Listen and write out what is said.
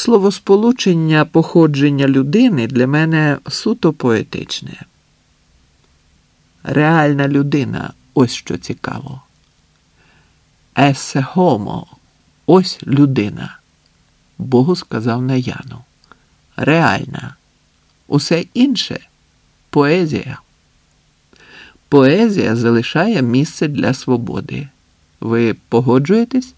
словосполучення походження людини для мене суто поетичне. Реальна людина ось що цікаво. Есе хомо ось людина. Богу сказав Наяну. Реальна. Усе інше поезія. Поезія залишає місце для свободи. Ви погоджуєтесь?